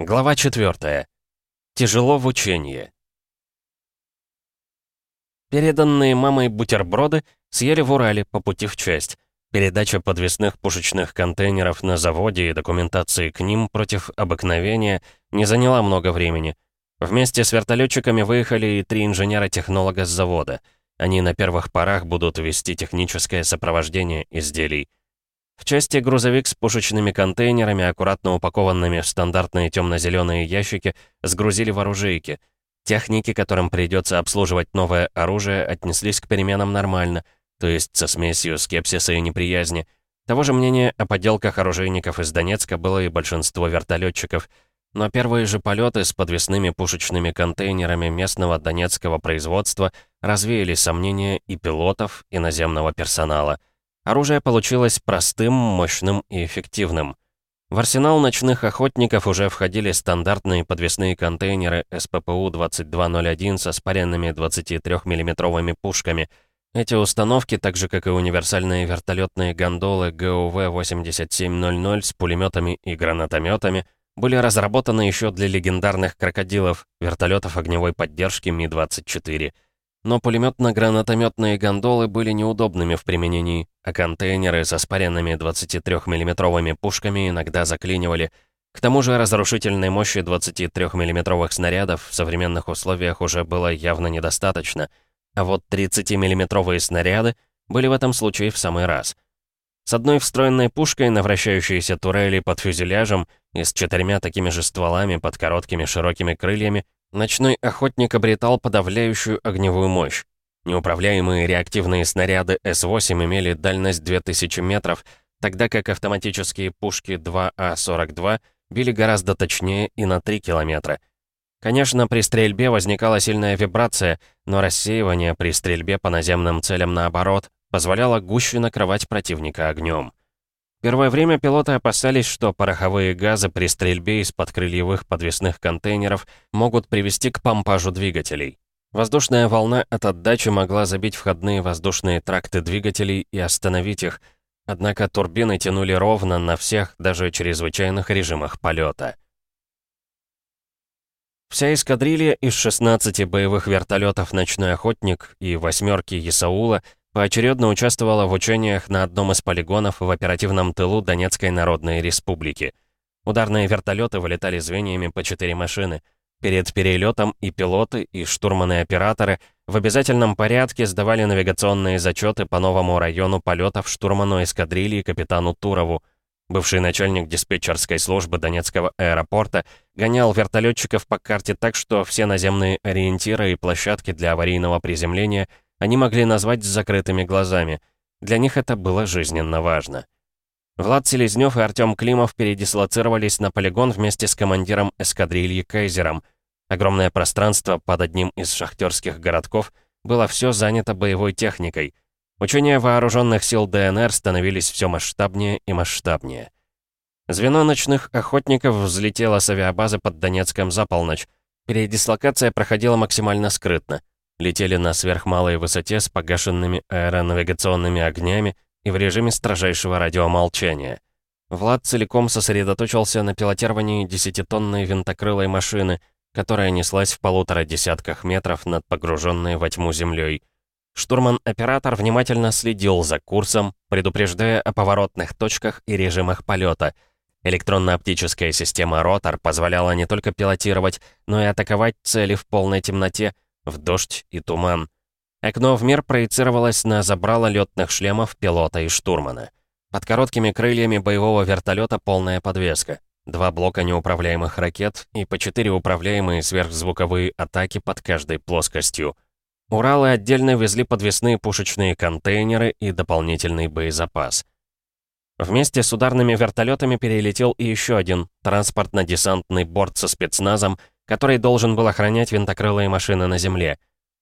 Глава 4. Тяжело в учении. Переданные мамой бутерброды съели в Урале по пути в часть. Передача подвесных пушечных контейнеров на заводе и документации к ним против обыкновения не заняла много времени. Вместе с вертолетчиками выехали и три инженера-технолога с завода. Они на первых порах будут вести техническое сопровождение изделий. В части грузовик с пушечными контейнерами, аккуратно упакованными в стандартные темно-зеленые ящики, сгрузили в оружейки. Техники, которым придется обслуживать новое оружие, отнеслись к переменам нормально, то есть со смесью скепсиса и неприязни. Того же мнения о поделках оружейников из Донецка было и большинство вертолетчиков. Но первые же полеты с подвесными пушечными контейнерами местного донецкого производства развеяли сомнения и пилотов, и наземного персонала. Оружие получилось простым, мощным и эффективным. В арсенал ночных охотников уже входили стандартные подвесные контейнеры СППУ-2201 со спаренными 23 миллиметровыми пушками. Эти установки, так же как и универсальные вертолетные гондолы ГУВ-8700 с пулеметами и гранатометами, были разработаны еще для легендарных крокодилов, вертолетов огневой поддержки Ми-24. Но пулеметно-гранатометные гондолы были неудобными в применении, а контейнеры со спаренными 23 миллиметровыми пушками иногда заклинивали. К тому же разрушительной мощи 23 миллиметровых снарядов в современных условиях уже было явно недостаточно, а вот 30 миллиметровые снаряды были в этом случае в самый раз. С одной встроенной пушкой на вращающейся турели под фюзеляжем и с четырьмя такими же стволами под короткими широкими крыльями Ночной охотник обретал подавляющую огневую мощь. Неуправляемые реактивные снаряды С-8 имели дальность 2000 метров, тогда как автоматические пушки 2А-42 били гораздо точнее и на 3 километра. Конечно, при стрельбе возникала сильная вибрация, но рассеивание при стрельбе по наземным целям наоборот позволяло гуще накрывать противника огнем. Первое время пилоты опасались, что пороховые газы при стрельбе из подкрыльевых подвесных контейнеров могут привести к помпажу двигателей. Воздушная волна от отдачи могла забить входные воздушные тракты двигателей и остановить их, однако турбины тянули ровно на всех, даже чрезвычайных режимах полета. Вся эскадрилья из 16 боевых вертолетов «Ночной охотник» и «восьмерки Исаула» поочередно участвовала в учениях на одном из полигонов в оперативном тылу Донецкой Народной Республики. Ударные вертолеты вылетали звеньями по четыре машины. Перед перелетом и пилоты, и штурманы-операторы в обязательном порядке сдавали навигационные зачеты по новому району полетов штурману эскадрильи капитану Турову. Бывший начальник диспетчерской службы Донецкого аэропорта гонял вертолетчиков по карте так, что все наземные ориентиры и площадки для аварийного приземления – они могли назвать с закрытыми глазами. Для них это было жизненно важно. Влад Селезнёв и Артём Климов передислоцировались на полигон вместе с командиром эскадрильи Кайзером. Огромное пространство под одним из шахтерских городков было все занято боевой техникой. Учения вооруженных сил ДНР становились все масштабнее и масштабнее. Звено ночных охотников взлетело с авиабазы под Донецком за полночь. Передислокация проходила максимально скрытно летели на сверхмалой высоте с погашенными аэронавигационными огнями и в режиме строжайшего радиомолчания. Влад целиком сосредоточился на пилотировании десятитонной винтокрылой машины, которая неслась в полутора десятках метров над погруженной во тьму землей. Штурман-оператор внимательно следил за курсом, предупреждая о поворотных точках и режимах полета. Электронно-оптическая система «Ротор» позволяла не только пилотировать, но и атаковать цели в полной темноте — в дождь и туман. Окно в мир проецировалось на забрало летных шлемов пилота и штурмана. Под короткими крыльями боевого вертолета полная подвеска. Два блока неуправляемых ракет и по четыре управляемые сверхзвуковые атаки под каждой плоскостью. Уралы отдельно везли подвесные пушечные контейнеры и дополнительный боезапас. Вместе с ударными вертолетами перелетел и еще один транспортно-десантный борт со спецназом который должен был охранять винтокрылые машины на земле.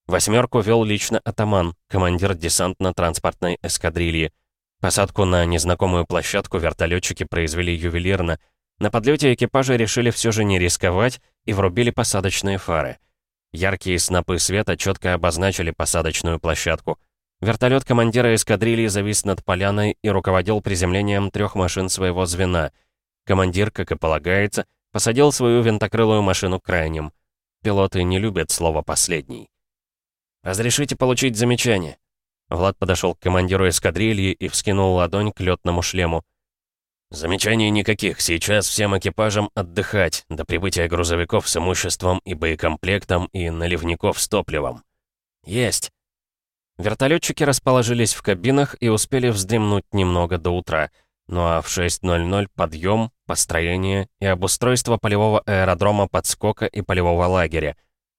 Восьмерку вел лично атаман, командир десантно-транспортной эскадрильи. Посадку на незнакомую площадку вертолетчики произвели ювелирно. На подлете экипажа решили все же не рисковать и врубили посадочные фары. Яркие снопы света четко обозначили посадочную площадку. Вертолет командира эскадрильи завис над поляной и руководил приземлением трех машин своего звена. Командир, как и полагается, посадил свою винтокрылую машину крайним. Пилоты не любят слово «последний». «Разрешите получить замечание?» Влад подошел к командиру эскадрильи и вскинул ладонь к летному шлему. «Замечаний никаких. Сейчас всем экипажам отдыхать до прибытия грузовиков с имуществом и боекомплектом и наливников с топливом». «Есть». Вертолетчики расположились в кабинах и успели вздремнуть немного до утра. Ну а в 6.00 подъем, построение и обустройство полевого аэродрома подскока и полевого лагеря.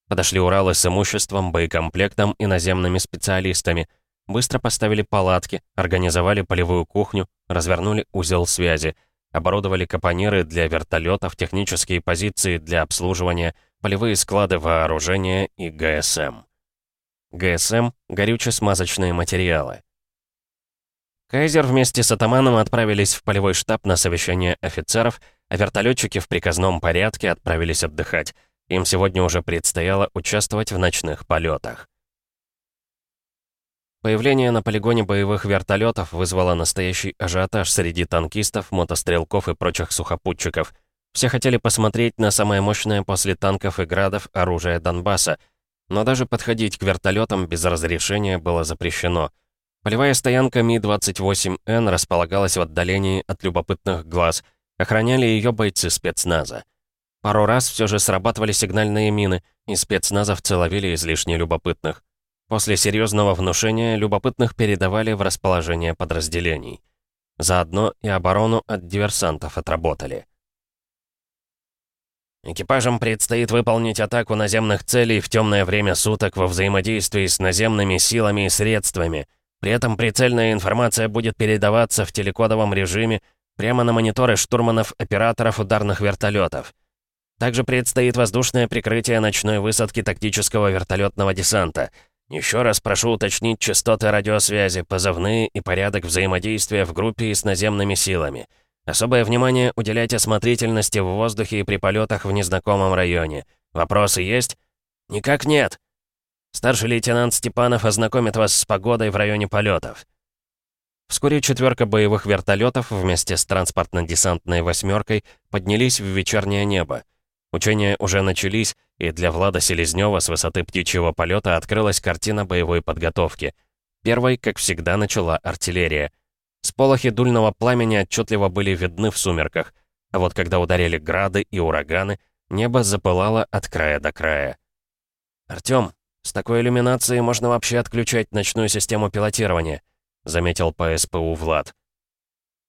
Подошли Уралы с имуществом, боекомплектом и наземными специалистами. Быстро поставили палатки, организовали полевую кухню, развернули узел связи, оборудовали капониры для вертолетов, технические позиции для обслуживания, полевые склады вооружения и ГСМ. ГСМ — горюче-смазочные материалы. Кайзер вместе с атаманом отправились в полевой штаб на совещание офицеров, а вертолетчики в приказном порядке отправились отдыхать. Им сегодня уже предстояло участвовать в ночных полетах. Появление на полигоне боевых вертолетов вызвало настоящий ажиотаж среди танкистов, мотострелков и прочих сухопутчиков. Все хотели посмотреть на самое мощное после танков и градов оружие Донбасса, но даже подходить к вертолетам без разрешения было запрещено. Полевая стоянка Ми-28Н располагалась в отдалении от любопытных глаз, охраняли ее бойцы спецназа. Пару раз все же срабатывали сигнальные мины, и спецназовцы ловили излишне любопытных. После серьезного внушения любопытных передавали в расположение подразделений. Заодно и оборону от диверсантов отработали. Экипажам предстоит выполнить атаку наземных целей в темное время суток во взаимодействии с наземными силами и средствами. При этом прицельная информация будет передаваться в телекодовом режиме прямо на мониторы штурманов-операторов ударных вертолетов. Также предстоит воздушное прикрытие ночной высадки тактического вертолетного десанта. Еще раз прошу уточнить частоты радиосвязи, позывные и порядок взаимодействия в группе и с наземными силами. Особое внимание уделять осмотрительности в воздухе и при полетах в незнакомом районе. Вопросы есть? Никак нет. Старший лейтенант Степанов ознакомит вас с погодой в районе полетов. Вскоре четверка боевых вертолетов вместе с транспортно-десантной восьмеркой поднялись в вечернее небо. Учения уже начались, и для Влада Селезнева с высоты птичьего полета открылась картина боевой подготовки. Первой, как всегда, начала артиллерия — Сполохи дульного пламени отчетливо были видны в сумерках, а вот когда ударили грады и ураганы, небо запылало от края до края. «Артём, с такой иллюминацией можно вообще отключать ночную систему пилотирования», заметил по СПУ Влад.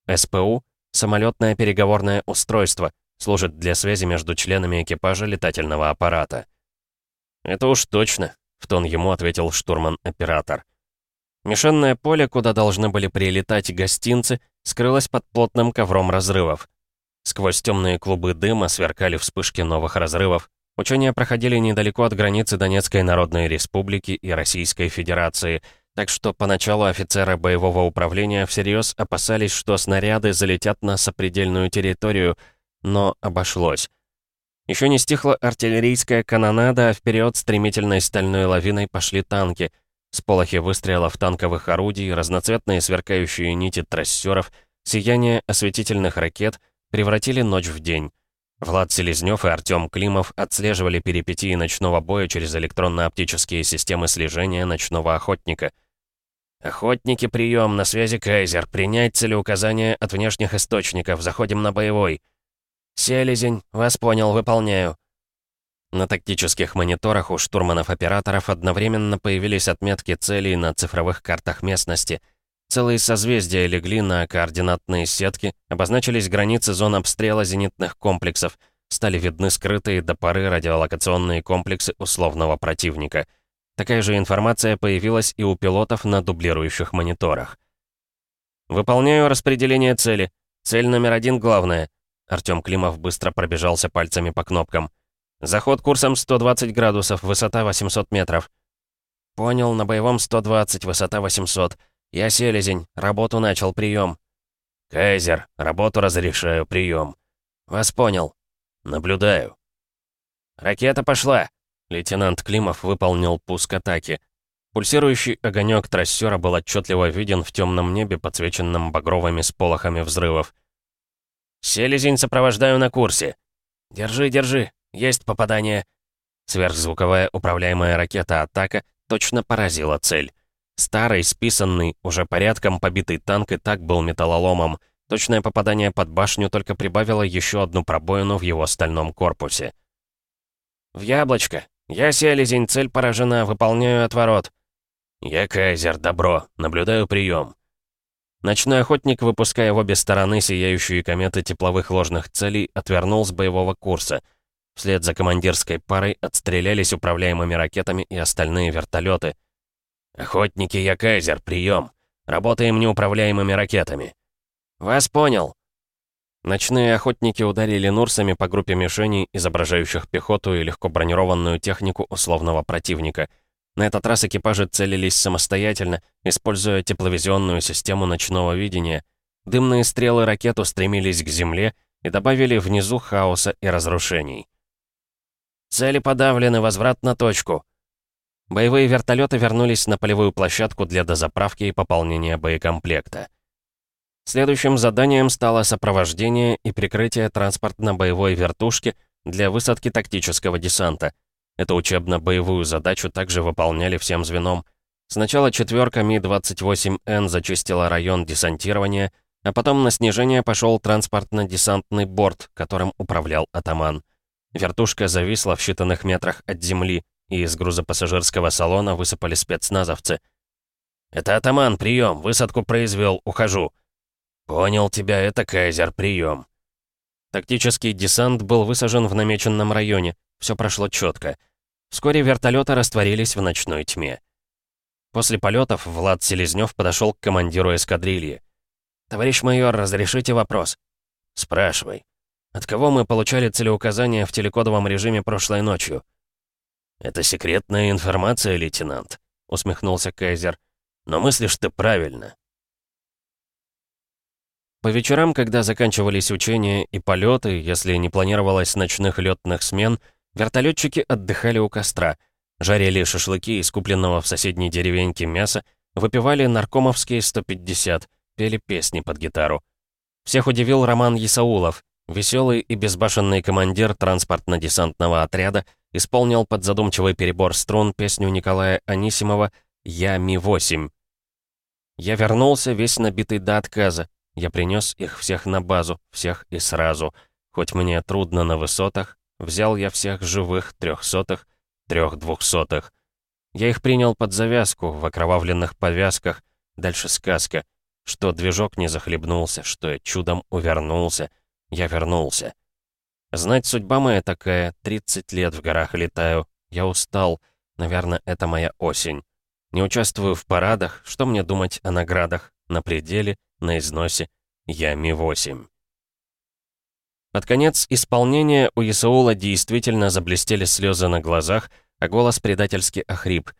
СПУ — самолетное переговорное устройство, служит для связи между членами экипажа летательного аппарата. «Это уж точно», — в тон ему ответил штурман-оператор. Мишенное поле, куда должны были прилетать гостинцы, скрылось под плотным ковром разрывов. Сквозь темные клубы дыма сверкали вспышки новых разрывов. Учения проходили недалеко от границы Донецкой Народной Республики и Российской Федерации, так что поначалу офицеры боевого управления всерьез опасались, что снаряды залетят на сопредельную территорию, но обошлось. Еще не стихла артиллерийская канонада, а вперед стремительной стальной лавиной пошли танки — Сполохи выстрелов танковых орудий, разноцветные сверкающие нити трассеров, сияние осветительных ракет превратили ночь в день. Влад Селезнёв и Артём Климов отслеживали перипетии ночного боя через электронно-оптические системы слежения ночного охотника. «Охотники, прием, на связи Кайзер, принять целеуказания от внешних источников, заходим на боевой». «Селезень, вас понял, выполняю». На тактических мониторах у штурманов-операторов одновременно появились отметки целей на цифровых картах местности. Целые созвездия легли на координатные сетки, обозначились границы зон обстрела зенитных комплексов, стали видны скрытые до поры радиолокационные комплексы условного противника. Такая же информация появилась и у пилотов на дублирующих мониторах. «Выполняю распределение цели. Цель номер один главная». Артём Климов быстро пробежался пальцами по кнопкам. Заход курсом 120 градусов, высота 800 метров. Понял, на боевом 120, высота 800. Я селезень, работу начал, прием. Кайзер, работу разрешаю, прием. Вас понял. Наблюдаю. Ракета пошла. Лейтенант Климов выполнил пуск атаки. Пульсирующий огонек трассера был отчетливо виден в темном небе, подсвеченном багровыми сполохами взрывов. «Селезень сопровождаю на курсе», «Держи, держи! Есть попадание!» Сверхзвуковая управляемая ракета-атака точно поразила цель. Старый, списанный, уже порядком побитый танк и так был металлоломом. Точное попадание под башню только прибавило еще одну пробоину в его стальном корпусе. «В яблочко! Я селезень, цель поражена, выполняю отворот!» «Я Кайзер, добро, наблюдаю прием. Ночной охотник, выпуская в обе стороны сияющие кометы тепловых ложных целей, отвернул с боевого курса. Вслед за командирской парой отстрелялись управляемыми ракетами и остальные вертолеты. «Охотники, я Кайзер, прием! Работаем неуправляемыми ракетами!» «Вас понял!» Ночные охотники ударили Нурсами по группе мишеней, изображающих пехоту и легко бронированную технику условного противника. На этот раз экипажи целились самостоятельно, используя тепловизионную систему ночного видения. Дымные стрелы ракет устремились к земле и добавили внизу хаоса и разрушений. «Цели подавлены, возврат на точку», Боевые вертолеты вернулись на полевую площадку для дозаправки и пополнения боекомплекта. Следующим заданием стало сопровождение и прикрытие транспортно-боевой вертушки для высадки тактического десанта. Эту учебно-боевую задачу также выполняли всем звеном. Сначала четверка Ми-28Н зачистила район десантирования, а потом на снижение пошел транспортно-десантный борт, которым управлял атаман. Вертушка зависла в считанных метрах от земли, и из грузопассажирского салона высыпали спецназовцы. «Это атаман, прием, высадку произвел, ухожу», «Понял тебя, это Кайзер, прием». Тактический десант был высажен в намеченном районе. Все прошло четко. Вскоре вертолеты растворились в ночной тьме. После полетов Влад Селезнев подошел к командиру эскадрильи. «Товарищ майор, разрешите вопрос?» «Спрашивай. От кого мы получали целеуказания в телекодовом режиме прошлой ночью?» «Это секретная информация, лейтенант», — усмехнулся Кайзер. «Но мыслишь ты правильно. По вечерам, когда заканчивались учения и полеты, если не планировалось ночных летных смен, вертолетчики отдыхали у костра, жарили шашлыки из купленного в соседней деревеньке мяса, выпивали наркомовские 150, пели песни под гитару. Всех удивил Роман Исаулов, веселый и безбашенный командир транспортно-десантного отряда, исполнил под задумчивый перебор струн песню Николая Анисимова «Я Ми-8». Я вернулся весь набитый до отказа, я принес их всех на базу, всех и сразу. Хоть мне трудно на высотах, взял я всех живых трехсотых, трех двухсотых. Я их принял под завязку, в окровавленных повязках. Дальше сказка. Что движок не захлебнулся, что я чудом увернулся. Я вернулся. Знать, судьба моя такая, 30 лет в горах летаю. Я устал. Наверное, это моя осень. Не участвую в парадах, что мне думать о наградах? На пределе, на износе, я Ми-8. Под конец исполнения у Исаула действительно заблестели слезы на глазах, а голос предательски охрип.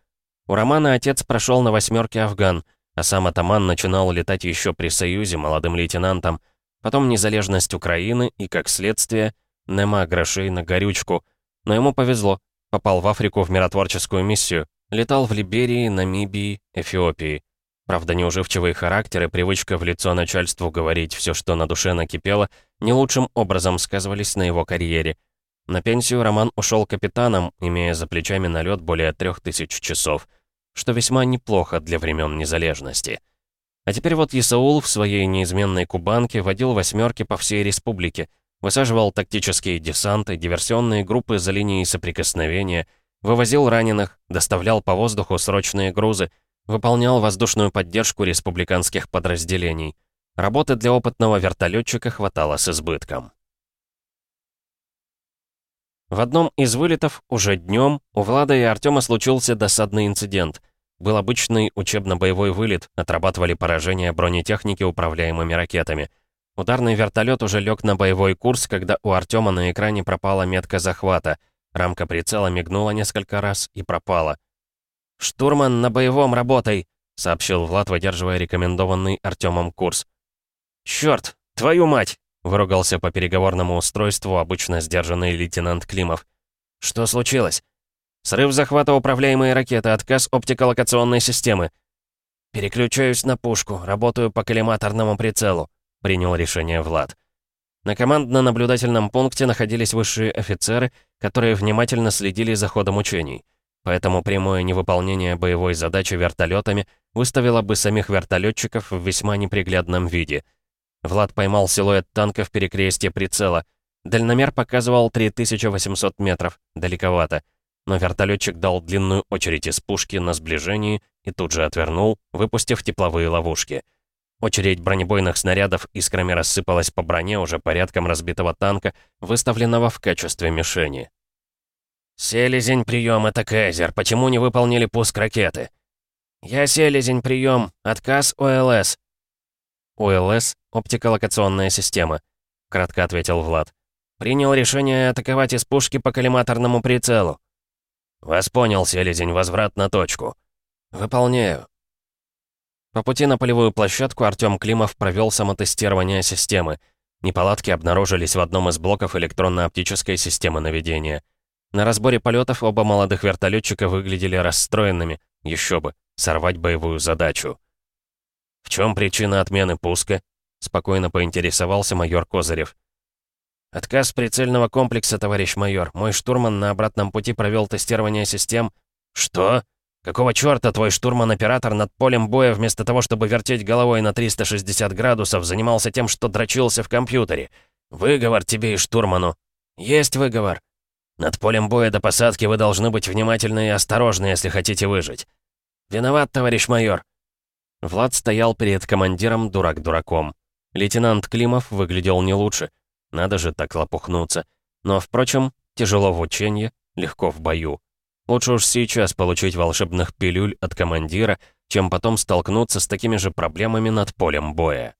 У Романа отец прошел на восьмерке Афган, а сам атаман начинал летать еще при Союзе молодым лейтенантом, потом незалежность Украины и, как следствие, нема грошей на горючку. Но ему повезло, попал в Африку в миротворческую миссию, летал в Либерии, Намибии, Эфиопии. Правда, неуживчивый характер и привычка в лицо начальству говорить все, что на душе накипело, не лучшим образом сказывались на его карьере. На пенсию Роман ушел капитаном, имея за плечами налет более трех тысяч часов, что весьма неплохо для времен незалежности. А теперь вот Исаул в своей неизменной кубанке водил восьмерки по всей республике, высаживал тактические десанты, диверсионные группы за линией соприкосновения, вывозил раненых, доставлял по воздуху срочные грузы, Выполнял воздушную поддержку республиканских подразделений. Работы для опытного вертолетчика хватало с избытком. В одном из вылетов, уже днем, у Влада и Артема случился досадный инцидент. Был обычный учебно-боевой вылет, отрабатывали поражение бронетехники управляемыми ракетами. Ударный вертолет уже лег на боевой курс, когда у Артема на экране пропала метка захвата. Рамка прицела мигнула несколько раз и пропала. «Штурман на боевом работай», — сообщил Влад, выдерживая рекомендованный Артемом курс. «Чёрт, твою мать!» — выругался по переговорному устройству обычно сдержанный лейтенант Климов. «Что случилось?» «Срыв захвата управляемой ракеты, отказ оптиколокационной системы». «Переключаюсь на пушку, работаю по коллиматорному прицелу», — принял решение Влад. На командно-наблюдательном пункте находились высшие офицеры, которые внимательно следили за ходом учений. Поэтому прямое невыполнение боевой задачи вертолетами выставило бы самих вертолетчиков в весьма неприглядном виде. Влад поймал силуэт танка в перекрестье прицела. Дальномер показывал 3800 метров, далековато. Но вертолетчик дал длинную очередь из пушки на сближении и тут же отвернул, выпустив тепловые ловушки. Очередь бронебойных снарядов искрами рассыпалась по броне уже порядком разбитого танка, выставленного в качестве мишени. «Селезень, прием, это Кайзер. Почему не выполнили пуск ракеты?» «Я селезень, прием. Отказ ОЛС». «ОЛС — оптиколокационная система», — кратко ответил Влад. «Принял решение атаковать из пушки по коллиматорному прицелу». «Вас понял, селезень, возврат на точку». «Выполняю». По пути на полевую площадку Артём Климов провел самотестирование системы. Неполадки обнаружились в одном из блоков электронно-оптической системы наведения. На разборе полетов оба молодых вертолетчика выглядели расстроенными. Еще бы, сорвать боевую задачу. «В чем причина отмены пуска?» — спокойно поинтересовался майор Козырев. «Отказ прицельного комплекса, товарищ майор. Мой штурман на обратном пути провел тестирование систем». «Что? Какого черта твой штурман-оператор над полем боя вместо того, чтобы вертеть головой на 360 градусов, занимался тем, что дрочился в компьютере? Выговор тебе и штурману». «Есть выговор. Над полем боя до посадки вы должны быть внимательны и осторожны, если хотите выжить. Виноват, товарищ майор. Влад стоял перед командиром дурак дураком. Лейтенант Климов выглядел не лучше. Надо же так лопухнуться. Но, впрочем, тяжело в учении, легко в бою. Лучше уж сейчас получить волшебных пилюль от командира, чем потом столкнуться с такими же проблемами над полем боя.